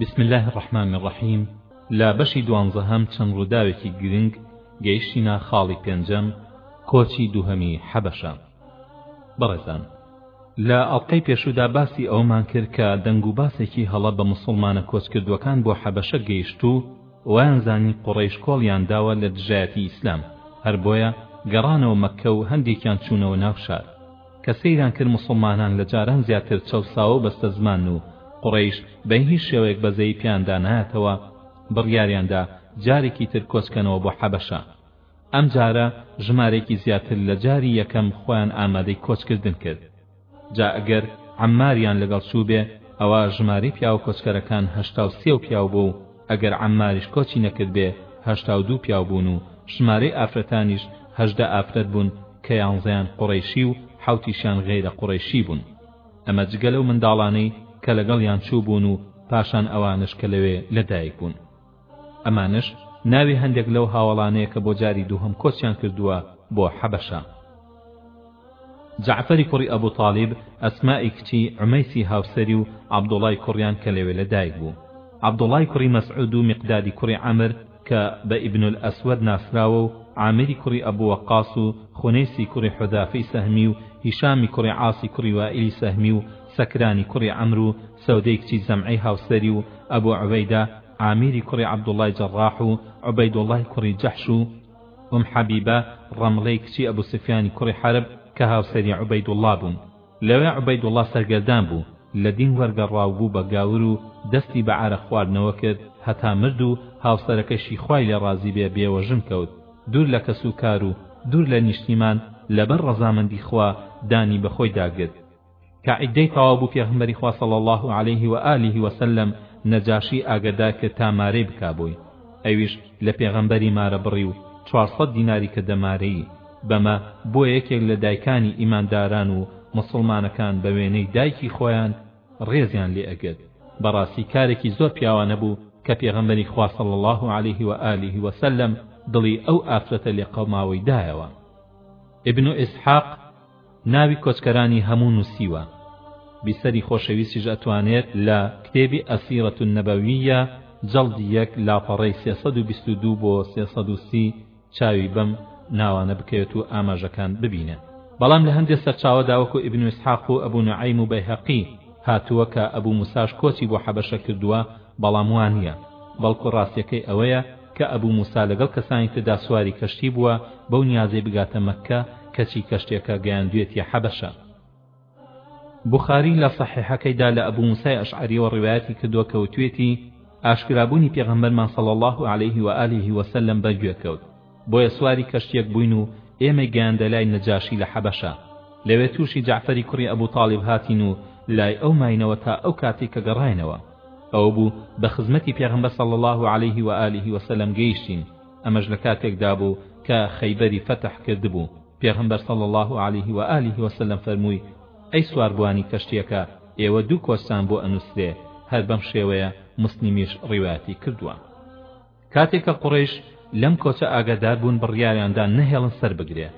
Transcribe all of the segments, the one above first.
بسم اللە الرحمن الرحیم لە بەشی دوانزەهەم چەند ڕووداوێکی گرنگ گەیشتینە خاڵی پێنجەم کۆچی دووهەمی حەبەشە بەڕێزان لە ئەڵلقەی پێشودا باسی ئەومان کرد کە دەنگ و باسێکی هەڵە بە مسلمانە کۆچکردوەکان بۆ حەبەشە گەیشت و وایان زانی قوڕەیش کۆڵیان داوە لە دژایەتی ئیسلام هەر بۆیە گەڕانەوە مەککە و هەندێکیان چوونەوە ناو شار کە سەیران کرد موسڵمانان لە جاران زیاتر چەوساوەو بەستەزمانن و قوڕەیش بە هیچ شێوەیەک بەزەیی پێیان دانایەتەوە بڕیاریان دا جارێکی تر کۆچکەنەوە بۆ حەبەشە ئەم جارە ژمارەیەکی زیاتر لە جاری یەکەم خۆیان ئامادەی کۆچکردن کرد جا ئەگەر عەمماریان لەگەڵ چووبێ ئەوا ژمارەی پیاوە کۆچکەرەکان هەشتا و سێ پیاو بوو ئەگەر عەمماریش کۆچی نەکردبێ هەشتا و دوو پیاو بوون و ژمارەی ئافرەتانیش هەژدە ئافرەت بوون کە یانزەیان قوڕەیشی و حەوتیشیان غەیرە قوڕەیشی بوون ئەمە جگە لەو منداڵانەی کە لەگەڵیان چووبوون و پاشان ئەوانەش کە لەوێ لە دایک بوون ئەمانەش ناوی هەندێک لەو هاوەڵانەیە کە بۆ جاری دووهەم کۆچیان کردووە بۆ حەبەشە. جەعفەری کوڕی ئەبو تالیب، ئەسمائی کچی عومەیسی هاوسەری و عەبدوڵای کوڕیان کە لەوێ لەدایک بوو. عەبدوڵای کوڕی مەسعود و میقدادی کوڕی عەمر کە بە ئیبن الاسود ناسراوە و عامیری کوڕی ئەبو وەقاس و خونەیسی کوڕی حوذافەی سەهمی و هیشامی کوڕی عاسی کوڕی وائیلی سەهمی و سەکرانی کوڕی عەمر و سەودەی کچی زەمعەی هاوسەری و ئەبو عوبەیدە عامیری کوڕی عەبدوڵای جەڕاح و عوبەیدوڵای کوڕی جەحش و ئوم حەبیبە ڕەمڵەی کچی ئەبو سفیانی کوڕی حەرب کە هاوسەری عوبەیدوڵڵا بوون لەوێ عوبەیدوڵڵا سەرگەردان بوو لە دین وەرگەڕا و بوو بە گاور و دەستی بە عارەق خواردنەوە کرد هەتا مرد و هاوسەرەکەشی خوای لێ ڕازی بێ بێوەژن کەوت دوور لە کەس و کار و دوور لە نیشتیمان لەبەر ڕەزامەندی خوا دانی بە خۆی داگرت کە عیدەی تەواو بوو پێغەمبەری خوا صلی اللە علیه و آله و سلم نەجاشی ئاگەدار کرد تا مارەی بکا بۆی ئەویش لە پێغەمبەری مارە بڕی و چوار سەد دیناری کردە مارەیی بەمە بۆ یەکێک لە دایکانی ئیمانداران و موسڵمانەکان بە وێنەی دایکی خۆیان ڕێزیان لێ ئەگرت بەڕاستی کارێکی زۆر پیاوانە بوو کە پێغەمبەری خوا صلی الله علیه و آله و سلم دڵی ئەو ئافرەتە لێقەوماوەی دایەوە ابن اسحاق ناوی کۆچکەرانی هەموو نووسیوە. بیسەری خۆشەویستیش ئەتوانێت لە، کتێبی السیرە النبویە، جەڵدی یەک، لاپەڕەی سێ سەد و بیست و دوو بۆ سێ سەد و سی، چاوی بەم ناوانە بکەوێت و ئاماژەکان ببینێت. بەڵام لە هەندێ سەرچاوەدا وەکو ئیبن ئیسحاق و ئەبو نوعەیم و بەیهەقی هاتووە کە ئەبو موساش کۆچی بۆ حەبەشە کردووە، بەڵام وا نییە، بەڵکو ڕاستییەکەی ئەوەیە، کە ئەبو موسا لەگەڵ کەسانی تردا سواری کەشتی بووە بەو نیازەی بگاتە مەککە کەچی کەشتیەکە گەیاندویەتیە حەبەشە. بوخاری لە سەحیحەکەیدا لە ئەبو موسای ئەشعەریەوە ڕیوایەتی کردووە کە وتویەتی، ئاشکرابوونی پێغەمبەرمان صلی اللە علیه و آله و سلم بە گوێ کەوت، بۆیە سواری کەشتیەک بووین و ئێمەی گەیاندە لای نەجاشی لە حەبەشە، لەوێ توشی جەعفەری کوڕی ئەبو تالیب هاتین و لای ئەو ماینەوە تا ئەو کاتەی کە گەڕاینەوە. ئەوە بوو بە خزمەتی پێغەمبەر صلی اللە علیه و آله و سلم گەیشتین ئەمەش لە کاتێکدا بوو کە خەیبەری فەتح کردبوو پێغەمبەر صلی اللە علیه و آله و سلم فەرمووی ئەی سواربووانی کەشتیەکە ئێوە دوو کۆستان بۆ ئەنووسرێ هەر بەم شێوەیە موسلیمیش ڕیواتی کردووە کاتێک کە قوڕەیش لەم کۆچە ئاگادار بوون بڕیاریاندا نەهێڵن سەر بگرێ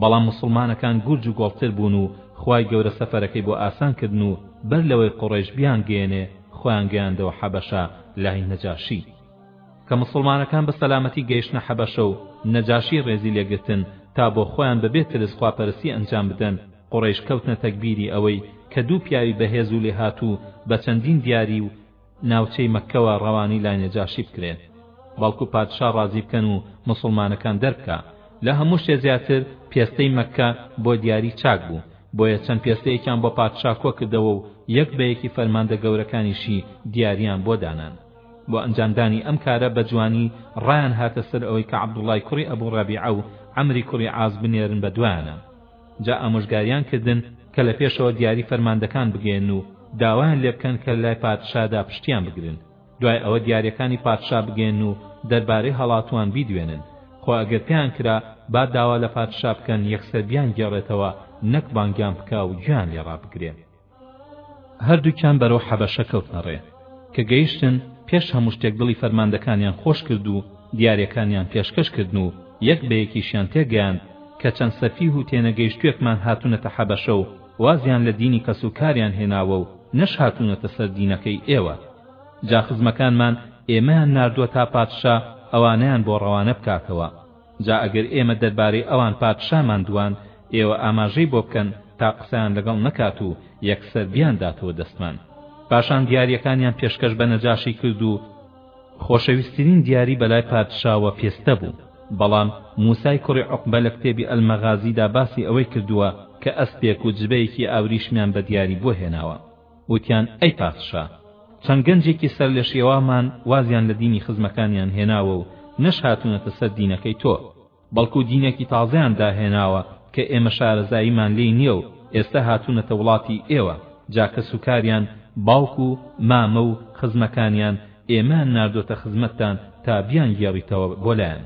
بەڵام موسڵمانەکان گورج و گۆڵتر بوون و خوای گەورە سەفەرەکەی بۆ ئاسان کردن و بەر لەوەی قوڕەیش بیانگەیەنێ خۆیان گەیاندەوە حەبەشە لای نەجاشی کە موسڵمانەکان بە سەلامەتی گەیشتنە حەبەشە و نەجاشی ڕێزی لێگرتن تا بۆ خۆیان بەبێ ترس خواپەرستی ئەنجام بدەن قوڕەیش کەوتنە تەگبیری ئەوەی کە دوو پیاوی بەهێز و لێهاتوو بە چەندین دیاری و ناوچەی مەککەوە ڕەوانەی لای نەجاشی بکرێن بەڵکو پادشا ڕازی بکەن و موسڵمانەکان دەربکا، لە هەموو شتێ زیاتر پێستەی مەککە بۆ دیاری چاک بوو، بۆیە چەند پێستەیەکیان بۆ پادشا کۆ کردەوە و یەک بە یەکی فەرماندە گەورەکانیشی دیاریان بۆ دانان. بۆ ئەنجامدانی ئەم کارە بە جوانی ڕایان هاتە سەر ئەوەی کە عەبدوڵڵای کوڕی ئەبو ڕەبیعە و عەمری کوڕی عاس بنێرن بە دوایانە، جا ئامۆژگاریان کردن کە لە پێشەوە دیاری فەرماندەکان بگێن و داوایان لێ بکەن کە لای پادشادا پشتیان بگرن دوای ئەوە دیاریەکانی پادشا بگێن و دەربارەی هەڵاتوان بیدوێنن خۆ ئەگەر پێیان کرا با داوا لە پادشا بکەن یەکسەر بیان گێڕێتەوە نەک بانگیان بکا و گوێیان لێ ڕابگرێ هەردووکیان بەرەو حەبەشە کەوتنە ڕێ کە گەیشتن پێش هەموو شتێک دڵی فەرماندەکانیان خۆش کرد و دیارەکانیان پێشکەش کردن و یەک بە یەکیشیان تێگەیاند کە چەند سەفیه و تێنەگەیشتوێکمان هاتونەتە حەبەشە و وازیان لە دینی کەس و کاریان هێناوە و نەش هاتونەتە سەر دینەکەی ئێوە جا خزمەکانمان ئێمەیان ناردووە تا پادشا ئەوانەیان بۆ ڕەوانە بکاتەوە جا ئەگەر ئێمە دەربارەی ئەوان پادشامان دوان، ئێوە ئاماژەی بۆ بکەن تا قسەیان لەگەڵ نەکات و یەکسەر بیانداتەوە دەستمان. پاشان دیارییەکانیان پێشکەش بە نەجاشی کرد و، خۆشەویستترین دیاری بەلای پادشاوە پێستە بوو، بەڵام موسای کوڕی عوقبە لە کتێبی المغازیدا باسی ئەوەی کردووە کە ئەسپێک و جبەیەکی ئاوریشمیان بە دیاری بۆ هێناوە. وتیان، ئەی پادشا! چەند گەنجێکی سەرلێشێوامان وازیان لە دینی خزمەکانیان هێناوە و نەشهاتوونەتە سەر دینەکەی تۆ، بەڵکو دینێکی تازەیان داهێناوە کە ئێمە شارەزاییمان لێی نییە و ئێستە هاتوونەتە وڵاتی ئێوە، جا کەسوکاریان، باوک و مامە و خزمەکانیان ئێمەیان ناردووەتە خزمەتتان تا بیانگێڕیتەوە بۆ لایان.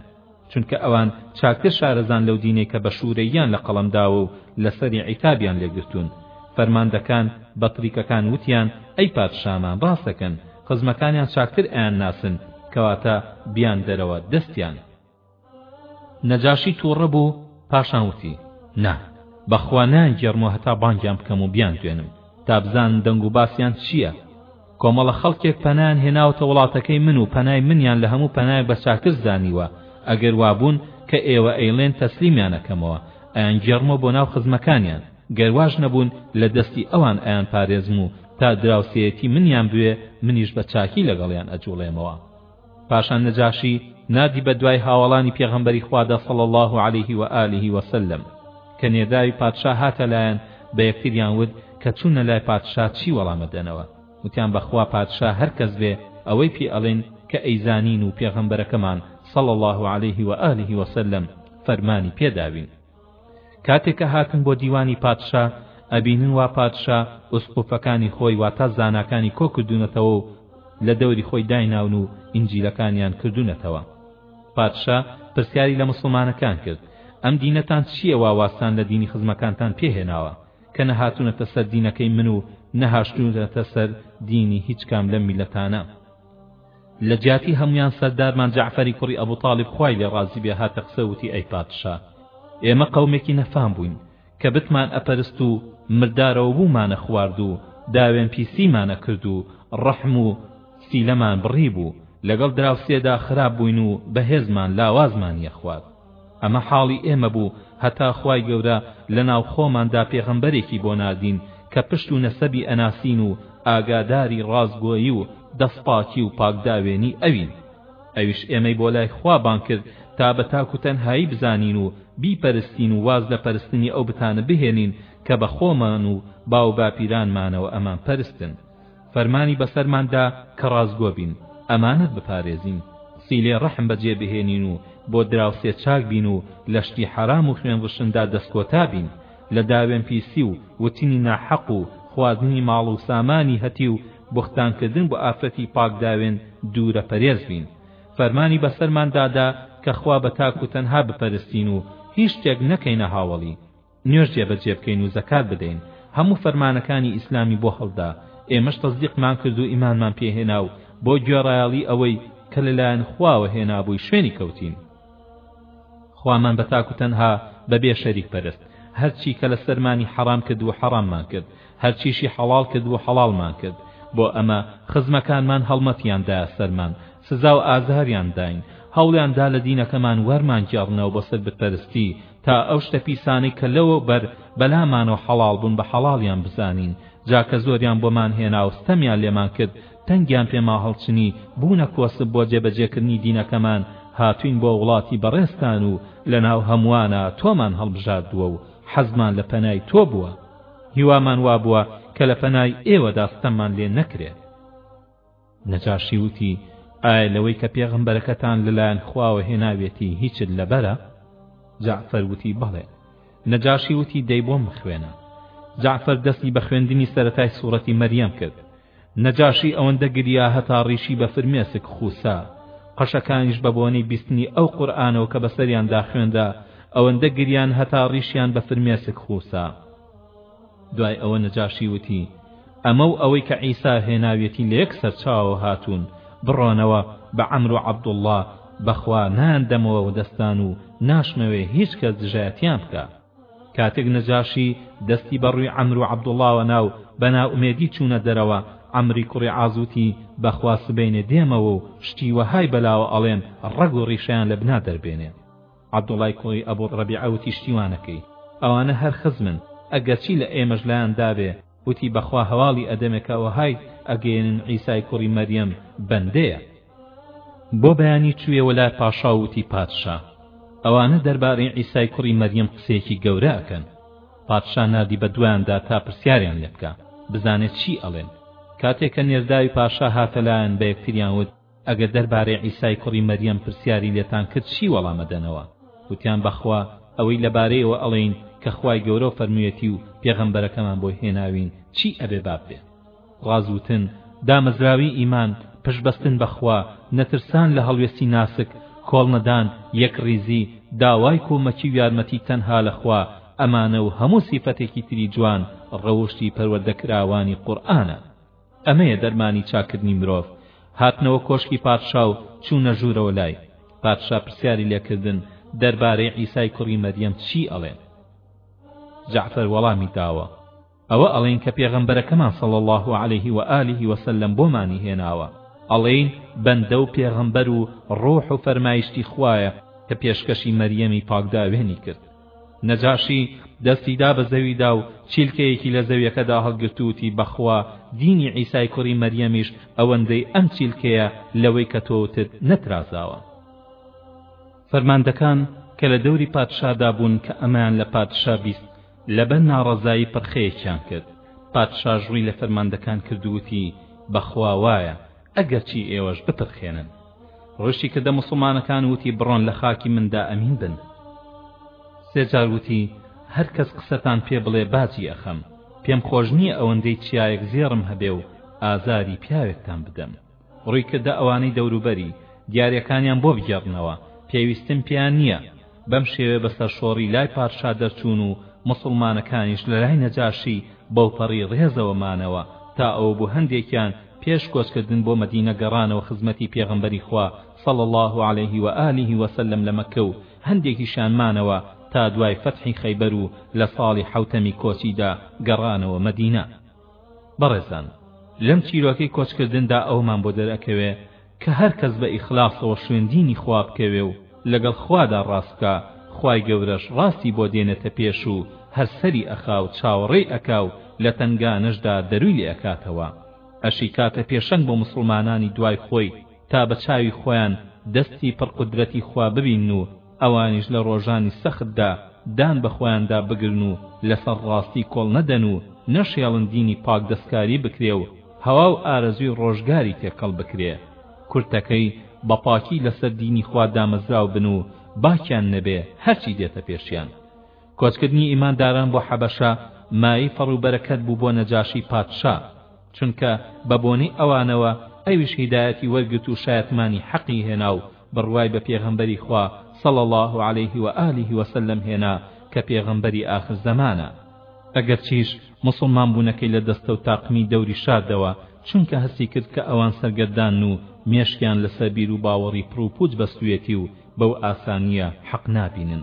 چونکە ئەوان چاکتر شارەزان لەو دینەی کە بە شوورەییان لە قەڵەم داوە و لەسەری عیتابیان لێ گرتوون فەرماندەکان بە تریکەکان وتیان ئەی پادشامان ڕاست دەکەن خزمەکانیان چاکتر ئەیانناسن کەواتە بیان دەرەوە دەستیان نەجاشی تووڕە بوو پاشان وتی نا بەخوا نایانگێڕمەوە هەتا بانگیان بکەم و بیاندوێنم تا بزانم دەنگ و باسیان چییە کۆمەڵە خەڵکێک پەنایان هێناوەتە وڵاتەکەی من و پەنای منیان لە هەموو پەنایەک بە چاکتر زانیوە ئەگەر وابوون کە ئێوە ئەیڵێن تەسلیمیان ئەکەمەوە ئەیانگێڕمەوە بۆ ناو خزمەکانیان گەر واش نەبوون لە دەستی ئەوان ئەیانپارێزم و تا دراوسێیەتی منیان بوێ منیش بە چاکی لەگەڵیان ئەجوڵێمەوە پاشان نەجاشی ناردی بە دوای هاوەڵانی پێغەمبەری خوادا صلی اللە علیه و آله و سلم کە نێردراوی پادشا هاتە لایان بە یەکتریان وت کە چونە لای پادشا چی وەڵام ئەدەنەوە وتیان بەخوا پادشا هەر کەس بێ ئەوەی پێ ئەڵێن کە ئەیزانین و پێغەمبەرەکەمان صلی اللە علیه و آله و سلم فەرمانی پێداوین کاتێ کە هاتن بۆ دیوانی پادشا، ئەبینن وا پادشا ئوسقوفەکانی خۆی واتا زاناکانی کۆ کردوونەتەوە و لە دەوری خۆی دایناون و ئینجیلەکانیان کردوونەتەوە. پادشا پرسیاری لە موسڵمانەکان کرد، ئەم دینەتان چییە وا وازتان لە دینی خزمەکانتان پێ هێناوە، کە نە هاتوونەتە سەر دینەکەی من و نە هاشتوونەتە سەر دینی هیچ کام لەم میللەتانە؟ لە جیاتی هەموان سەردارمان جەعفەری کوڕی ئەبو تاڵیب خوای لێ ڕازی بێ هاتە قسە وتی ئەی پادشا ئێمە قەومێکی نەفام بووین کە بتمان ئەپەرست و مردارەوە بوومانە خوارد و داوێن پیسیمانە کرد و ڕەحم و سیلەمان بڕی بوو لەگەڵ دراوسێدا خراپ بووین و بەهێزمان لاوازمانی ئەخوارد ئەمە حاڵی ئێمە بوو هەتا خوای گەورە لەناو خۆماندا پێغەمبەرێکی بۆ ناردین کە پشت و نەسەبی ئەناسین و ئاگاداری ڕاستگۆیی و دەست پاکی و پاکداوێنی ئەوین ئەویش ئێمەی بۆ لای خوا بانگ کرد تا بە تاک و تەنهایی بزانین و بیپەرستین و واز لە پەرستنی ئەو بتانە بهێنین کە بە خۆمان و باوباپیرانمانەوە ئەمان پەرستن فەرمانی بەسەرمان دا کە ڕاستگۆ بین، ئەمانەت بپارێزین، سیلەی ڕەحم بەجێ بهێنین و بۆ دراوسێ چاک بین و لە شتی حەرام و خوێنڕشتندا دەستکۆتا بین، لە داوێنپیسی و وتنی ناحەق و خواردنی ماڵ و سامانی هەتیو بوختانکردن بۆ ئافرەتی پاک داوێن دوورە پەرێز بین. فەرمانی بەسەرمان دادا کە خوا بە تاک و تەنها بپەرستین و هیچ شتێک نەکەینە هاوەڵی. نوێژ جێبەجێ بکەین و زەکات بدەین هەموو فەرمانەکانی ئیسلامی بۆ هەڵدا ئێمەش تەسدیقمان کرد و ئیمانمان پێ هێنا و بۆ گوێڕایەڵی ئەوەی کە لەلایەن خواوە هێنابووی شوێنی کەوتین خوامان بە تاک و تەنها بەبێ شەریک پەرست هەرچی کە لە سەرمانی حەرام کرد و حەراممان کرد هەرچیشی حەڵاڵ کرد و حەڵاڵمان کرد بۆ ئەمە خزمەکانمان هەڵمەتیاندا سەرمان سزا و ئازاریان داین هەوڵیاندا لە دینەکەمان وەرمان گێڕنەوە بۆ سەر بتپەرستی تا ئەو شتە پیسانەی کە لەوە بەر بەلامانەوە حەڵاڵ بوون بە حەڵاڵیان بزانین جا کە زۆریان بۆمان هێنا و ستەمیان لێمان کرد تەنگیان پێمان هەڵچنی بوونە کۆسپ بۆ جێبەجێکردنی دینەکەمان هاتووین بۆ وڵاتی بەڕێزتان و لەناو هەمووانە تۆمان هەڵبژاردووە و حەزمان لە پەنای تۆ بووە هیوامان وابووە کە لە پەنای ئێوەدا ستەممان لێ نەکرێت نەجاشی وتی، ئایا لەوەی کە پێغەمبەرەکەتان لەلایەن خواوە هێناویەتی هیچت لەبەرە؟ جەعفەر وتی، بەڵێ. نەجاشی وتی، دەی بۆم بخوێنە. جەعفەر دەستی بە خوێندنی سەرەتای سوڕەتی مەریەم کرد. نەجاشی ئەوەندە گریا هەتا ڕیشی بە فرمێسک خووسا، قەشەکانیش بە بۆنەی بیستنی ئەو قورئانەوە کە بەسەریاندا خوێنرا ئەوەندە گریان هەتا ڕیشیان بە فرمێسک خووسا. دوای ئەوە نەجاشی وتی ئەمە و ئەوەی کە عیسا هێناویەتی لە یەک سەرچاوەوە هاتوون بڕۆنەوە بە عەمر و عەبدوڵڵا بەخوا نایاندەمەوە و دەستان و ناشمەوێ هیچ کەس دژایەتیان بکا کاتێک نەجاشی دەستی بە ڕووی عەمر و عەبدوڵڵاوە ناو بە نائومێدی چوونە دەرەوە عەمری کوڕی عازوتی بەخوا سبەینێ دێمەوە و شتی وەهای بەلاوە ئەڵێم ڕەگ و ڕیشەیان لە بنا دەربێنێ عەبدوڵای کوڕی ئەبو ڕەبیعە وتی شتیوانەکەی ئەوانە هەر خزمن ئەگەرچی لە ئێمەش لایان دابێ وتی بەخوا هەواڵی ئەدەمێ کە ئەوەهای ئەگەیەنن عیسای کوڕی مەریەم بەندەیە بۆ بەیانی چوویە وە لای پاشا و وتی پادشا ئەوانە دەربارەی عیسای کوڕی مەریەم قسەیەکی گەورە ئەکەن پادشا ناردی بە دوایان دا تا پرسیاریان لێ بکا بزانێ چی ئەڵێن کاتێ کە نێرداوی پاشا هاتە لایان بە یەکتریان وت ئەگەر دەربارەی عیسای کوڕی مەریەم پرسیاری لێتان کرد چی وەڵام ئەدەنەوە وتیان بەخوا ئەوەی لەبارەیەوە ئەڵێین کە خوای گەورە فەرموویەتی و پێغەمبەرەکەمان بۆ هێناوین چی ئەبێ باب بێ ڕاز وتن دامەزراوی ئیمان پشتبەستن بەخوا نەترسان لە هەڵوێستی ناسک کۆڵنەدان یەکڕیزی داوای کۆمەکی و یارمەتی تەنها لەخوا ئەمانە و هەموو سیفەتێکی تری جوان ڕەوشتی پەروەردەکراوانی قورئانە ئەمەیە دەرمانی چاککردنی مرۆڤ. هاتنەوە کۆشکی پادشا و چوونە ژوورەوە لای. پادشا پرسیاری لێ کردن دەربارەی عیسای کوڕی مەریەم چی ئەڵێ؟ جەعفەر وەڵامی داوە، ئەوە ئەڵێین کە پێغەمبەرەکەمان صلی اللە علیه و آله و سلم بۆمانی هێناوە، ئەڵێین بەندە و پێغەمبەر و ڕۆح و فەرمایشتی خوایە کە پێشکەشی مەریەمی پاکداوێنی کرد. نەجاشی دەستی دا بە زەویدا و چیلکەیەکی لە زەویەکەدا هەڵگرت و وتی بەخوا دینی عیسای کوڕی مەریەمیش ئەوەندەی ئەم چیلکەیە لەوەی کە تۆ وتت نەترازاوە فەرماندەکان کە لە دەوری پادشادا بوون کە ئەمەیان لە پادشا بیست لەبەر ناڕەزایی پرخەیەکیان کرد پادشاش ڕووی لە فەرماندەکان کرد و وتی بەخوا وایە ئەگەرچی ئێوەش بتڕخێنن ڕۆشتی کردە مسڵمانەکان وتی بڕۆن لە خاکی مندا ئەمین بن سێجار وتی هەر کەس قسەتان پێ بڵێ باجی ئەخەم پێم خۆش نییە ئەوەندەی چیایەک زێڕم هەبێ و ئازاری پیاوێکتان بدەم ڕووی کردە ئەوانەی دەوروبەری دیارەکانیان بۆ بگێڕنەوە پێویستم پێیان نییە بەم شێوێ بەسەر شۆڕی لای پادشا دەرچوون و مسڵمانەکانیش لە لای نەجاشی بەوپەڕی ڕێزەوە مانەوە تا ئەو بۆ هەندێکیان پێش کۆچکردن بۆ مەدینە گەڕانەوە خزمەتی پێغەمبەری خوا صلی اللە علیه و آله و سلم لە مەککە و هەندێکیشیان مانەوە تا دوای فەتحی خەیبەر و لە ساڵی حەوتەمی کۆچیدا گەڕانەوە مەدینە بەڕێزان لەم چیرۆکەی کۆچکردندا ئەوەمان بۆ دەرئەکەوێ کە هەر کەس بە ئیخلاسەوە شوێن دینی خوا بکەوێ و لەگەڵ خوادا ڕاست بکا خوای گەورەش ڕاستی بۆ دێنێتە پێش و هەر سەری ئەخا و چاوەڕێی ئەکا و لە تەنگانەشدا دەروی لێ ئەکاتەوە ئەشی کاتە پێشەنگ بۆ موسڵمانانی دوای خۆی تا بە چاوی خۆیان دەستی پڕ قودرەتی خوا ببینن و ئەوانیش لە ڕۆژانی سەختدا دان بە خۆیاندا بگرن و لەسەر ڕاستی کۆڵ نەدەن و نەشێڵن دینی پاک دەستکاری بکرێ و هەوا و ئارەزووی ڕۆژگاری تێکەڵ بکرێ کورتەکەی بە پاکی لەسەر دینی خوا دامەزراو بن و باکیان نەبێ هەرچی دێتە پێشیان کۆچکردنی ئیمانداران بۆ حەبەشە مایەی فەڕ و بەرەکەت بوو بۆ نەجاشی پادشا، چونکە بە بۆنەی ئەوانەوە ئەویش هیدایەتی وەرگرت و شایەتمانی حەقی هێنا و بڕوای بە پێغەمبەری خوا صلی اللە علیه و آله و سلم هێنا کە پێغەمبەری ئاخر زەمانە، ئەگەرچیش موسڵمان بوونەکەی لە دەستە و تاقمی دەوری شاردەوە، چونکە هەستی کرد کە ئەوان سەرگەردانن و مێشکیان لەسەر بیر و باوەڕی پڕ و پووچ بەستوویەتی و بەو ئاسانیە حەق نابینن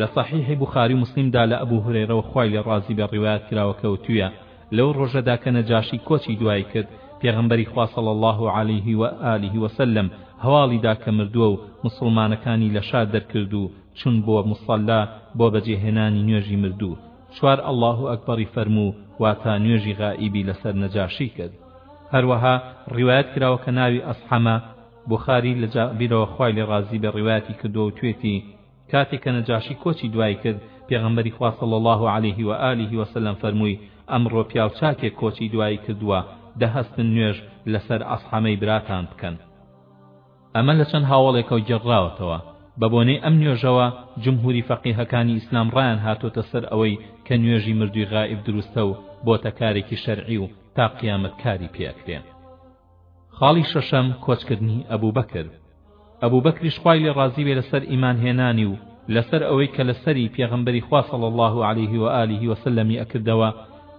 لە سەحیحی بوخاری و موسلیم دا لە ئەبو هورەیرەوە خوای لێ ڕازی بێ ڕیوایەت کراوە کەوتویە لەو ڕۆژەدا کە نەجاشی کۆچی دوای کرد پێغەمبەری خوا صلی اللە علیه و آله و سلم هەواڵی دا کە مردوە و موسڵمانەکانی لە شار دەرکرد و چون بۆ موسەلا بۆ بەجێهێنانی نوێژی مردوو چوار اللە اکبری فەرموو واتا نوێژی غائیبی لەسەر نەجاشی کرد هەروەها ڕیوایەت کراوە کە ناوی ئەسحەمە بوخاری لە جابیرەوە خوای لێ ڕازی بێ ڕیوایەتی کردووە وتوێتی، کاتێ کە نەجاشی کۆچی دوای کرد پێغەمبەری خوا صلی اللە علیه و آله و سلم فەرمووی، ئەمڕۆ پیاو چاکێک کۆچی دوایی کردووە دەهەستن نوێژ لەسەر عەسحەمەی براتان بکەن. ئەمە لە چەند هاوەڵێکەوە گێڕراوەتەوە. بە بۆنەی ئەم نوێژەوە جمهوری فەقیهەکانی ئیسلام ڕایان هاتۆتە سەر ئەوەی کە نوێژی مردووی غائیب دروستە و بۆتە کارێکی شەرعی و تا قیامەت کاری پێ ئەکرێ. خاڵی شەشەم کۆچکردنی ئەبوبەکر ئەبوبەکریش خوای لێ ڕازی بێ لەسەر ئیمان هێنانی و لەسەر ئەوەی کە لەسەری پێغەمبەری خوا صلی اللە علیه و آله و سلم ی ئەکردەوە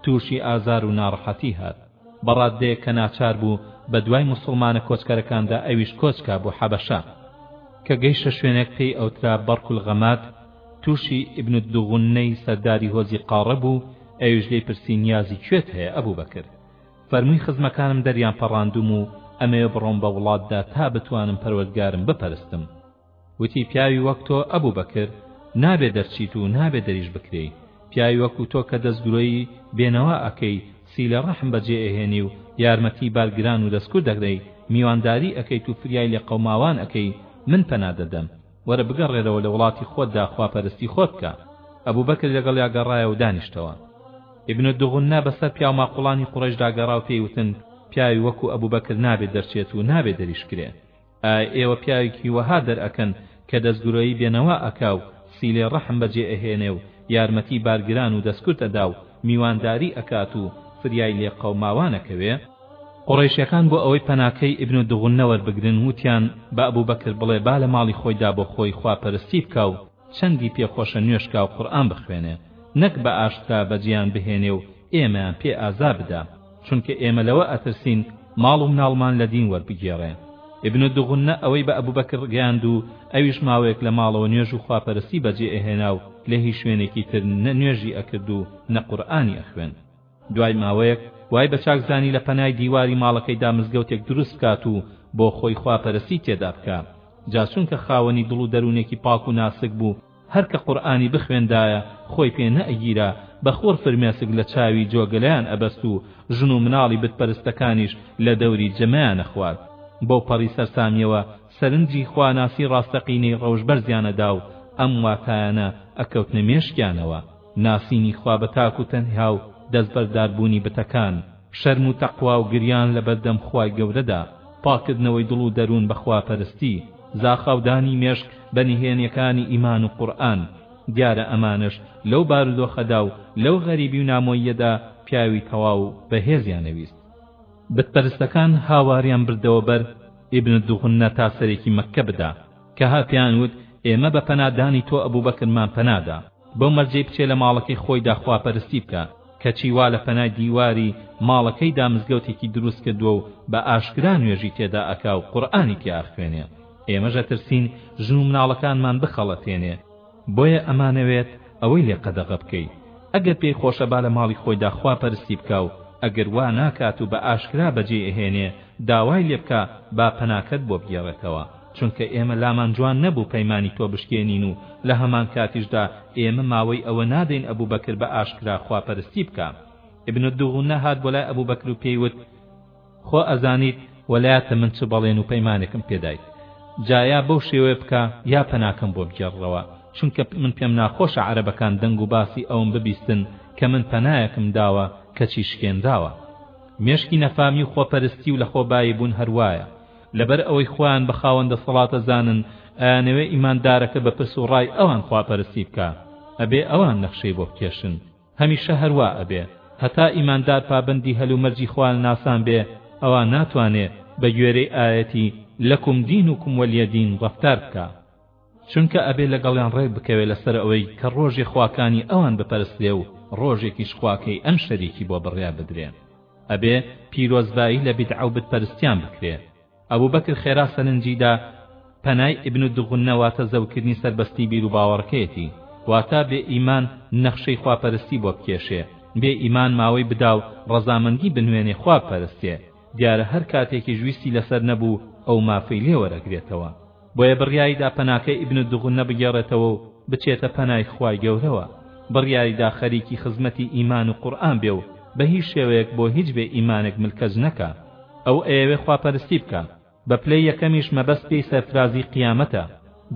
توشی ئازار و ناڕەحەتی هات بە ڕاددەیەک کە ناچار بوو بە دوای موسڵمانە کۆچکەرەکاندا ئەویش کۆچ کا بۆ حەبەشە کە گەیشتە شوێنێک پێی ئەوترا بەڕک الغمات توشی ابن الدغنە ی سەرداری هۆزی قاڕە بوو ئەویش لێی پرسی نیازی کوێت هەیە ئەبوبەکر فەرمووی خزمەکانم دەریان پەڕاندووم و ئەمەوێ بڕۆم بە وڵاتدا تا بتوانم پەروەردگارم بپەرستم وتی پیاوی وەک تۆ ئەبو بەکر نابێ دەرچیت و نابێ دەریش بکرێی پیاوی وەکو تۆ کە دەستگرۆیی بێنەوا ئەکەی سیلە ڕەحم بەجێ ئەهێنی و یارمەتی بارگران و دەستکرد دەگرەی میوانداری ئەکەیت و فریای لە قەوماوان ئەکەی من پەنا دەدەم وەرە بگەڕێرەوە لە وڵاتی خۆتدا خوا پەرستی خۆت بکە ئەبو بەکر لەگەڵیا گەڕایە و دانیشتەوە ئیبن الدغنە بەسەر پیاوماقوڵانی قوڕەیشدا گەڕا و پێی وتن پیاوی وەکو ئەبو بەکر نابێ دەرچێت و نابێ دەریشکرێ ئایا ئێوە پیاوێکی وەها دەرئەکەن کە دەستگرۆیی بێنەوا ئەکا و سیلێ ڕەحم بەجێ ئەهێنێ و یارمەتی بارگران و دەستکورت ئەدا و میوانداری ئەکات و فریای لێقەوماوان ئەکەوێ قوڕەیشەکان بۆ ئەوەی پەناکەی ئیبن دغنە وەربگرن وتیان بە ئەبوبەکر بڵێ با لە ماڵی خۆیدا بۆ خۆی خوا پەرستی بکا و چەندی پێ خۆشە نوێژکا و قورئان بخوێنێ نەک بە ئاشکرا بەجێیان بهێنێ و ئێمەیان پێ ئازار بدا چونکە ئێمە لەوە ئەترسین ماڵ و مناڵمان لە دین وەربگێڕێ ئیبن دغنە ئەوەی بە ئەبوبەکر گەیاند و ئەویش ماوەیەک لە ماڵەوە نوێژ و خواپەرستی بەجێ ئەهێنا و لە هیچ شوێنێکی تر نە نوێژی ئەکرد و نە قورئانی ئەخوێند دوای ماوەیەک وای بە چاک زانی لە پەنای دیواری ماڵەکەیدا مزگەوتێک دروست بکات و بۆ خۆی خواپەرستی تێدا بکا جا چونکە خاوەنی دڵ و دەروونێکی پاک و ناسک بوو هەر کە قورئانی بخوێندایە خۆی پێ نەئەگیرا بە خۆر فرمێسک لە چاوی جۆگەلەیان ئەبەست و ژن و مناڵی بت پەرستەکانیش لە دەوری جەمەیان ئەخوارد بەو پەڕی سەرسامیەوە سەرنجی خواناسی ڕاستەقینەی ڕەوشبەرزیان ئەدا و ئەم واتایانە ئەکەوتنە مێشکیانەوە ناسینی خوا بە تاک و تەنها و دەستبەردار بوونی بتەکان، شەرم و تەقوا و گریان لە بەردەم خوای گەورەدا، پاککردنەوەی دڵ و دەروون بە خواپەرستی، زاخاودانی مێشک بە نهێنیەکانی ئیمان و قورئان، دیارە ئەمانەش لەو بارودۆخەدا و لەو غەریبی و نامۆییەدا پیاوی تەواو بە هێزیان ئەویست. بت پەرستەکان هاواریان بردەوە بەر ئیبن دوغنە تا سەرێکی مەککە بدا، کە ها پێیان وت ئێمە بە پەنادانی تۆ ئەبوبەکرمان پەنادا، بەو مەرجەی بچێ لە ماڵەکەی خۆیدا خواپەرستی بکا، کەچی وا لە پەنای دیواری ماڵەکەیدا مزگەوتێکی دروست کردووە و بە ئاشکرا نوێژی تێدا ئەکا و قورئانی تیا ئەخوێنێ، ئێمەش ئەترسین ژن و مناڵەکانمان بخەڵەتێنێ، بۆیە ئەمانەوێت ئەوەی لێ قەدەغە بکەی، ئەگەر پێی خۆشە با لە ماڵی خۆیدا خواپەرستی بکا و ئەگەر وا ناکات و بە ئاشکرا بەجێی ئەهێنێ، داوای لێ بکە با پەناکەت بۆ بگێڕێتەوە. چونکە ئێمە لامان جوان نەبوو پەیمانی تۆ بشکێنین و لە هەمان کاتیشدا ئێمە ماوەی ئەوە نادەین ئەبوبەکر بە ئاشکرا خواپەرستی بکا ابن الدغنە هات بۆ لای ئەبوبەکر و پێی وت خۆ ئەزانیت وەلایەتە من چ بەڵێن و پەیمانێکم پێ دایت جا یا بەو شێوەیە بکە یا پەناکەم بۆ بگێڕڕەوە چونکە من پێم ناخۆشە عەرەبەکان دەنگ و باسی ئەوم ببیستن کە من پەنایەکم داوە کەچی شکێنراوە مێشکی نەفامی و خۆپەرستی و لەخۆبایی بوون هەر وایە لەبەر ئەوەی خۆیان بە خاوەن دەسەڵات ئەزانن ئەیانەوێ ئیماندارەکە بە پرس و ڕای ئەوان خواپەرستی بکا ئەبێ ئەوان نەخشەی بۆ بکێشن هەمیشە هەروا ئەبێ هەتا ئیماندار پابەندی هەل و مەرجی خوانەناسان بێ ئەوا ناتوانێ بە گوێرەی ئایەتی لەکم دینکم وەلیە دین ڕەفتار بکا چونکە ئەبێ لەگەڵیان ڕێک بکەوێ لەسەر ئەوەی کە ڕۆژێ خواکانی ئەوان بپەرسترێ و ڕۆژێکیش خواکەی ئەم شەریکی بۆ بڕیار بدرێ ئەبێ پیرۆزبایی لە بیدعە و بت پەرستیان بکرێ ئەبوبەکر خێرا سەرنجی دا پەنای ئیبن دغنە واتە زەوکردنی سەربەستی بیروباوەڕەکەیەتی واتا بێ ئیمان نەخشەی خواپەرستی بۆ بکێشێ بێ ئیمان ماوەی بدا و ڕەزامەندی بنوێنێ خوا بپەرستێ دیارە هەر کاتێکیش ویستی لەسەر نەبوو ئەو مافەی لێ وەرەگرێتەوە بۆیە بڕیاریدا پەناکەی ابن الدغنە بگێڕێتەوە و بچێتە پەنای خوای گەورەوە، بڕیاریدا خەریکی خزمەتی ئیمان و قورئان بێ و بەهیچ شێوەیەک بۆ هیچ بێ ئیمانێک ملکەج نەکا، ئەو ئەیەوێ خواپەرستی بکا، بە پلەی یەکەمیش مەبەست پێی سەرفرازی قیامەتە،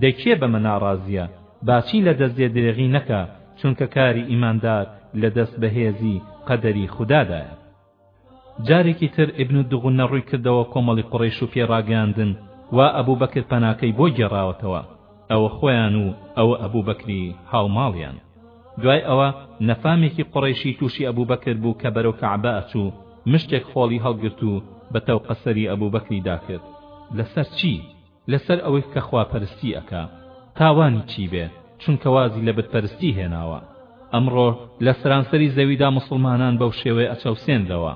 دەی کێ بەمە ناڕازییە با چی لەدەست دێ درێغی نەکا، چونکە کاری ئیماندار لەدەست بەهێزی قەدەری خودادایە. جارێکی تر ئیبن الدغنە ڕووی کردەوە کۆمەڵی قوڕەیش و پێی ڕاگەیاندن وا ئەبوو بەکر پەناکەی بۆ گێڕاوەتەوە ئەوە خۆیان و ئەوە ئەبوو بەکری هاوماڵیان دوای ئەوە نەفامێکی قوڕەیشی تووشی ئەبوو بەکر بوو کە بەرەو کەعبە ئەچوو مشتێک خۆڵی هەڵگرت و بە تەوقە سەری ئەبوو بەکری داکرد لەسەر چی؟ لەسەر ئەوەی کە خوا پەرستی ئەکا تاوانی چی بێ چونکە وازی لە بت پەرستی هێناوە ئەمڕۆ لە سەرانسەری زەویدا موسڵمانان بەو شێوەیە ئەچەوسێنرەوە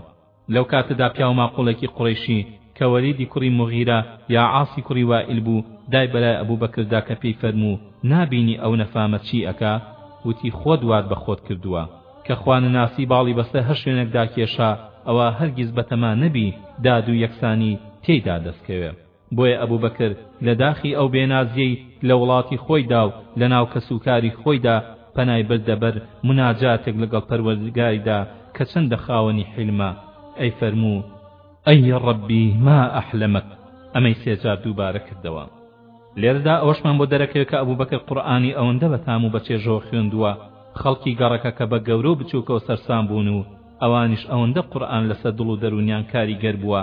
لەو کاتەدا پیاو ماقوڵێکی قوڕەیشی کە وەلیدی کوڕی موغیرە یا عاسی کوڕی وائیل بوو دای بەلای ئەبوبەکردا کە پێی فەرموو نابینی ئەو نەفامە چی ئەکا وتی خۆت وات بە خۆت کردووە کە خوا نەناسی باڵی بەسەر هەر شوێنێکدا کێشا ئەوا هەرگیز بەتەما نەبی داد و یەکسانی تێیدا دەستکەوێ بۆیە ئەبوبەکر لە داخی ئەو بێنازیەی لە وڵاتی خۆیدا و لە ناو کەس و کاری خۆیدا پەنای بردە بەر موناجاتێک لەگەڵ پەروەردگاریدا کە چەندە خاوەنی حیلمە ئەی فەرموو، ئەی ڕەبی ما ئەحلەمەک، ئەمەی سێ جار دووبارە کردەوە. لێرەدا ئەوەشمان بۆ دەرەکەوێ کە ئەبوبەکر قورئانی ئەوەندە بە تام و بە چێژەوە خوێندووە خەڵکی گەڕەکە کە بە گەورە و بچوکەوە سەرسام بوون و ئەوانیش ئەوەندە قورئان لەسەر دڵ و دەروونیان کاریگەر بووە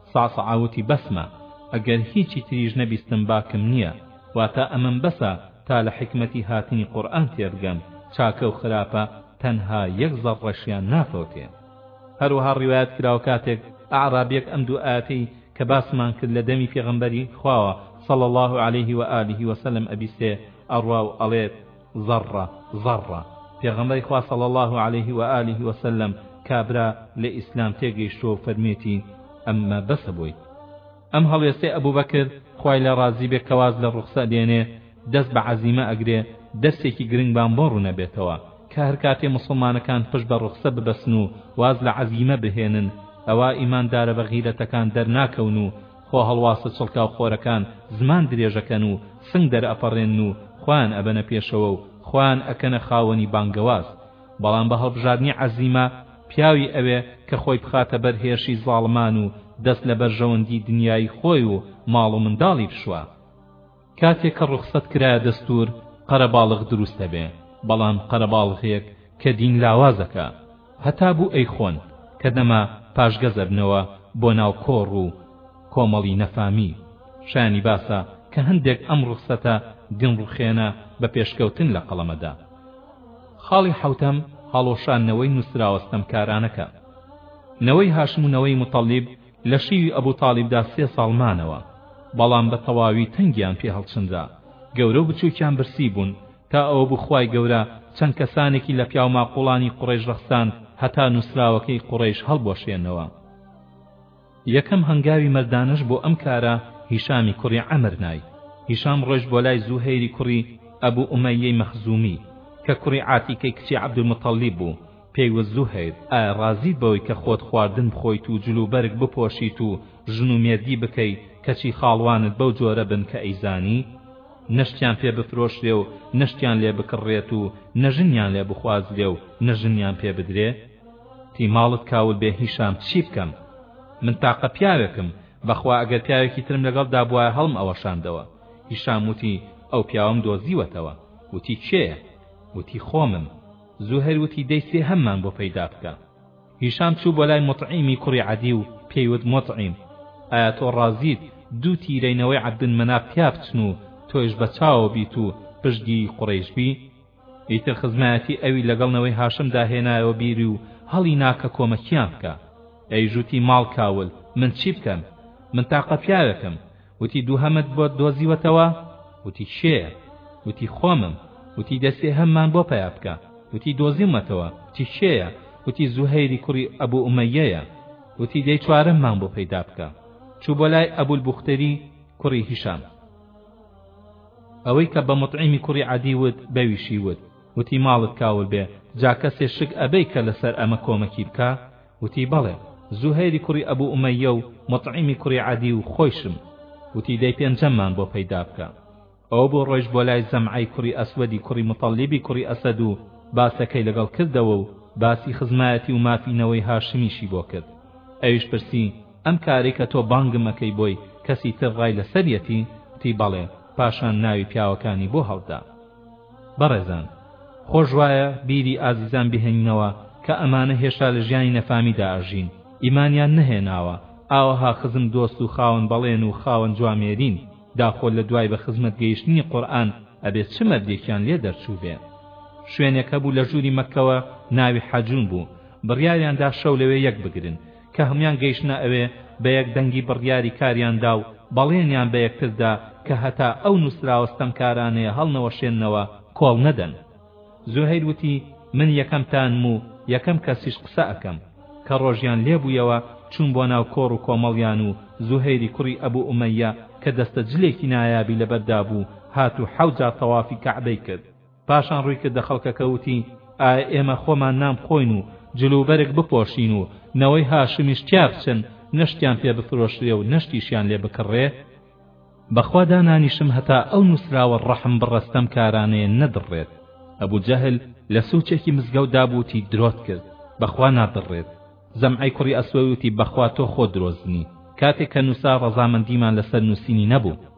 سەعسەع وتی بەسمە ئەگەر هیچی تریش نەبیستم باکم نیە واتا ئەمەم بەسە تا لە حیکمەتی هاتنی قورئان تێبگەم چاکە و خراپە تەنها یەک زەڕڕەشیان نافەوتێ هەروەها ڕیوایەت کراوە کاتێک ئەعرابیەک ئەم دوو ئایەتەی کە باسمان کرد لە دەمی پێغەمبەری خواوە صلی اللە علیه و آله وسلم ئەبیستێ ئەڕوا و ئەڵێت ذرە ذرە پێغەمبەری خوا صلی اللە علیه و آله و سلم کابرا لە ئیسلام تێگەیشتووە و فەرموویەتی ئەمە بەسە بۆی ئەم هەڵوێستەی ئەبوبەکر خوای لێ ڕازی بێ کە واز لە ڕوخسە دێنێ دەست بە عەزیمە ئەگرێ دەرسێکی گرنگمان بۆ ڕوونەبێتەوە کە هەر کاتێ موسڵمانەکان پشت بە ڕوخسە ببەسن و واز لە عەزیمە بهێنن ئەوا ئیماندارە بە غیرەتەکان دەرناکەون و خۆ هەڵواسە چڵکاو خۆرەکان زمان درێژەکەن و سنگ دەرئەپەڕێنن و خۆیان ئەبەنە پێشەوە و خۆیان ئەکەنە خاوەنی بانگەواز بەڵام بە هەڵبژاردنی عەزیمە پیاوی ئەوێ کە خۆی بخاتە بەر هێرشی زاڵمان و دەست لە بەرژەوەندی دنیایی خۆی و ماڵ و منداڵی بشوا. کاتێک کە ڕوخسەت کرایە دەستور قەرەباڵغ دروست ئەبێ بەڵام قەرەباڵغێک کە دین لاوازەکا هەتا بو ئەیخۆن کە دەما پاشگەز ئەبنەوە بۆ ناو کۆڕ و کۆمەڵی نەفامی شایانی باسە کە هەندێک ئەم ڕوخسەتە دین ڕوخێنە بە پێشکەوتن لە قەڵەمەدا خاڵی حەوتەم هەڵوەشاندنەوەی نوسراوە ستەمکارانەکە نەوەی هاشم و نەوەی موتەڵیب لە شیوی ئەبو تالیبدا سێ ساڵ مانەوە، بەڵام بە تەواوی تەنگیان پێ هەڵچنرا، گەورە و بچووکیان برسی بوون، تا ئەوە بوو خوای گەورە چەند کەسانێکی لە پیاوماقوڵانی قوڕەیش ڕەخساند هەتا نووسراوەکەی قوڕەیش هەڵبوەشێنەوە. یەکەم هەنگاوی مەردانەش بۆ ئەم کارە هیشامی کوڕی عەمر نای هیشام ڕۆیشت بۆ لای زوهەیری کوڕی ئەبو ئومەیەی مەخزوومی، کە کوڕی عاتیکەی کچی عەبدولموتەڵڵیب بوو، پێوست زوهەیر ئایا ڕازیت بەوەی کە خۆت خواردن بخۆیت و جل و بەرگ بپۆشیت و ژن و مێردی بکەی کەچی خاڵوانت بەو جۆرە بن کە ئەیزانی نە شتیان پێ بفرۆشرێ و نە شتیان لێ بکڕرێت و نە ژنیان لێ بخوازرێ و نە ژنیان پێ بدرێ تی ماڵت کاول بێ هیشام چی بکەم من تاقە پیاوێکم بەخوا ئەگەر پیاوێکی ترم لەگەڵ دابوایە هەڵم ئەوەشاندەوە هیشام وتی ئەو پیاوەم دۆزیوەتەوە وتی کێیە وتی خۆمم زوهەیر وتی دەی سێهەممان بۆ پەیدا بکە. هیشام چوو بۆ لای موتعیمی کوڕی عەدی و پێی وت موتعیم ئایا تۆ ڕازیت دوو تیرەی نەوەی عەبدولمەناف تیا بچن و تۆیش بە چاوەوە بیت و پشتگیری قوڕەیش بی؟ ئیتر خزمایەتی ئەوی لەگەڵ نەوەی هاشمدا هێنایەوە بیری و هەڵی نا کە کۆمەکیان بکا. ئەویش وتی ماڵ کاول من چی بکەم؟ من تاقە پیاوێکم. وتی دووهەمت بۆت دۆزیوەتەوە وتی کێیە وتی خۆمم وتی دە سێهەممان بۆ پەیا بکە وتی دۆزیومەتەوە وتی کێیە وتی زوهەیری کوڕی ئەبوو ئومەیەیە وتی دەی چوارەممان بۆ پەیدا بکە چوو بۆ لای ئەبول بوختەری کوڕی هیشام ئەوەی کە بە مطعیمی کوڕی عەدی وت بەویشی وت وتی ماڵت کاول بێ جا کەسێ شک ئەبەی کە لەسەر ئەمە کۆمەکی بکە وتی، بەڵێ، زوهەیری کوڕی ئەبو ئومەییە و موتعیمی کوڕی عەدی و خۆیشم. وتی، دەی پێنجەممان بۆ پەیدا بکە. ئەو بۆ ڕۆیشت بۆ لای زەمعەی کوڕی ئەسوەدی کوڕی موتەڵڵیبی کوڕی ئەسەد و باسەکەی لەگەڵ کردەوە و باسی خزمایەتی و مافی نەوەی هاشمیشی بۆ کرد. ئەویش پرسی، ئەم کارەی کە تۆ بانگم ئەکەی بۆی کەسی تر ڕای لەسەریەتی؟ وتی، بەڵێ، پاشان ناوی پیاوەکانی بۆ هەڵدا. بەڕێزان خۆش وایە بیری ئازیزان بهێنینەوە کە ئەمانە هێشتا لە ژیانی نەفامیدا ئەژین ئیمانیان نەهێناوە ئاوەها خزم دۆست و خاوەن بەڵێن و خاوەن جوامێرین داخۆ لە دوای بە خزمەت گەیشتنی قورئان ئەبێ چ مەرگێکیان لێ دەرچووبێ شوێنێک هەبوو لە ژووری مەککەوە ناوی حەجون بوو بڕیاریان دا شەو لەوێ یەک بگرن کە هەموان گەیشتنە ئەوێ بە یەک دەنگی بڕیاری کاریان دا و بەڵێنیان بە یەکتر دا کە هەتا ئەو نووسراوە ستەمکارانەیە هەڵنەوەشێننەوە کۆڵ نەدەن. زوهەیر وتی، من یەکەمتانم و یەکەم کەسیش قسە ئەکەم. کە ڕۆژیان لێ بوویەوە چوون بۆ ناو کۆڕ و کۆمەڵیان و زوهەیری کوڕی ئەبوو ئومەیە کە دەستە جلێکی نایابی لەبەر دابوو هات و حەوت جار تەوافی کەعبەی کرد. پاشان ڕووی کردە خەڵکەکە وتی، ئایا ئێمە خۆمان نانبخۆین و جلوبەرگ بپۆشین و نەوەی هاشمیش تیا بچن، نە شتیان پێ بفرۆشرێ و نە شتیشیان لێ بکڕرێ؟ بە خوا دانانیشم هەتا ئەو نووسراوە ڕەحم بڕە ستەمکارانەیە نەدڕڕێت. ئەبوو جەهل لە سووچێکی مزگەوتدا بوو وتی، درۆت کرد، بە خوا نادڕڕێت. زەمعەی کوڕی ئەسوەی وتی، بە خوا تۆ خۆت درۆزنی. کاتێک کە نووسرا ڕەزامەندیمان لەسەر نووسینی نەبوو.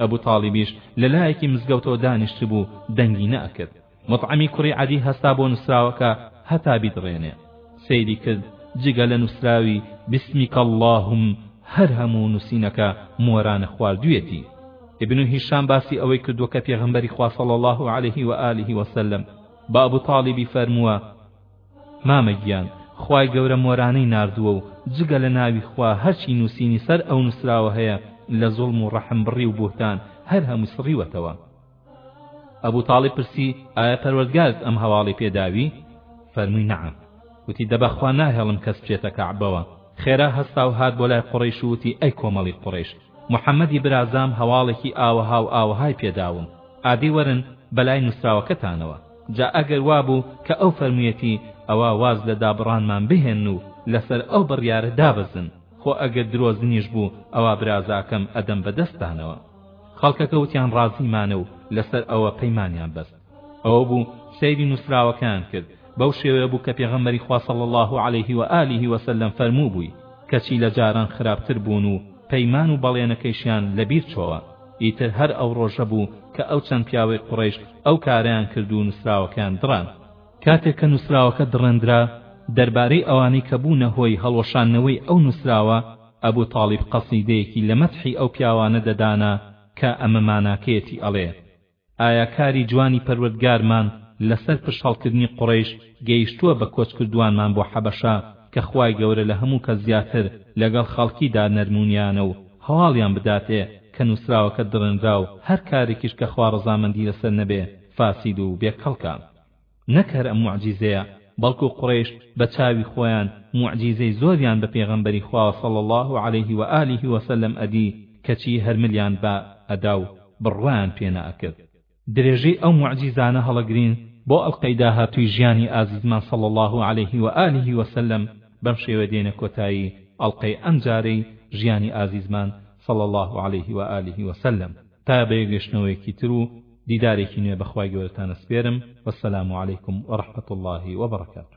ئەبو تاڵیبیش لە لایەکی مزگەوتەوە دانیشتبوو دەنگی نەئەکرد موتعمی کوڕی عەدی هەستا بۆ نوسراوەکە هەتا بیدڕێنێ سەیری کرد جگە لە نوسراوی بسمک اللهم هەر هەموو نوسینەکە مۆرانە خواردویەتی ابن هیشام باسی ئەوەی کردووە کە پێغەمبەری خوا صلی الله علیه و آله وسلم بە ئەبو تاڵیبی فەرمووە مامە گیان خوای گەورە مۆرانەی ناردووە و جگە لە ناوی خوا هەرچی نووسینی سەر ئەو نووسراوە هەیە لە زوڵم و ڕەحم بڕی و بوهتان هەر هەمووی سڕیوەتەوە ئەبو تاڵیب پرسی ئایا پەروەردگارت ئەم هەواڵەی پێ داوی فەرمووی نەعەم وتی دە بەخوا ناهێڵم کەس بچێتە کەعبەوە خێرا هەستا و هات بۆ لای قوڕەیش و وتی ئەی کۆمەڵی قوڕەیش محەممەدی برازام هەواڵێکی ئاوەها و ئاوەهای پێداوم ئادی وەرن بەلای نووسراوەکەتانەوە جا ئەگەر وابوو کە ئەو فەرموویەتی ئەوا واز لە دابڕانمان بهێنن و لەسەر ئەو بڕیارە دابەزن، خۆ ئەگەر درۆزنیش بوو ئەوا برازاکەم ئەدەم بە دەستتانەوە. خەڵکەکە وتیان ڕازیمانە و لەسەر ئەوە پەیمانیان بەست. ئەوە بوو سەیری نووسراوەکەیان کرد، بەو شێوەیە بوو کە پێغەمبەری خوا صلی اللە علیه و آله و سلم فەرمووبووی، کەچی لە جاران خراپتر بوون و پەیمان و بەڵێنەکەیشیان لەبیر چۆوە. ئیتر هەر ئەو ڕۆژە بوو کە ئەو چەند پیاوەی قوڕەیش ئەو کارەیان کرد و نووسراوەکەیان دڕان. کاتێک کە نووسراوەکە دڕێندرا، دەربارەی ئەوانەی کە بوونە هۆی هەڵوەشاندنەوەی ئەو نووسراوە، ئەبوو تاڵیب قەسیدەیەکی لە مەتحی ئەو پیاوانە دەدانا کە ئەمە ماناکەیەتی ئەڵێ. ئایا کاری جوانی پەروەردگارمان لەسەر پشت هەڵکردنی قوڕەیش گەیشتووە بە کۆچ کردوانمان بۆ حەبەشە کە خوای گەورە لە هەموو کەس زیاتر لەگەڵ خەڵکیدا نەرمونیانە و هەواڵیان بداتێ کە نوسراوەکە دڕێنراو هەر کارێکیش کە خوا ڕەزامەندی لەسەر نەبێ فاسید و بێ کەڵکە. نەک هەر ئەم موعجیزەیە بەڵکو قوڕەیش بە چاوی خۆیان موعجیزەی زۆریان بە پێغەمبەری خوا صلی اللە علیه و آله و سلم ئەدی کەچی هەر ملیان بە ئەدا و بڕوایان پێ نە ئەکرد درێژەی ئەو موعجیزانە هەڵەگرین بۆ ئەڵقەی داهاتووی ژیانی ئازیزمان صلی اللە علیه و آله و سلم بەم شێوە دێینە کۆتایی ئەڵقەی ئەمجارەی ژیانی ئازیزمان صلی اللە علیه و آله و سلم. تا بە یەک گەشتنەوەیەکی تر و دیدارێکی نوێ بە خوای گەورەتان ئەسپێرم، والسلام علیکم ورحمة اللە وبرکاته.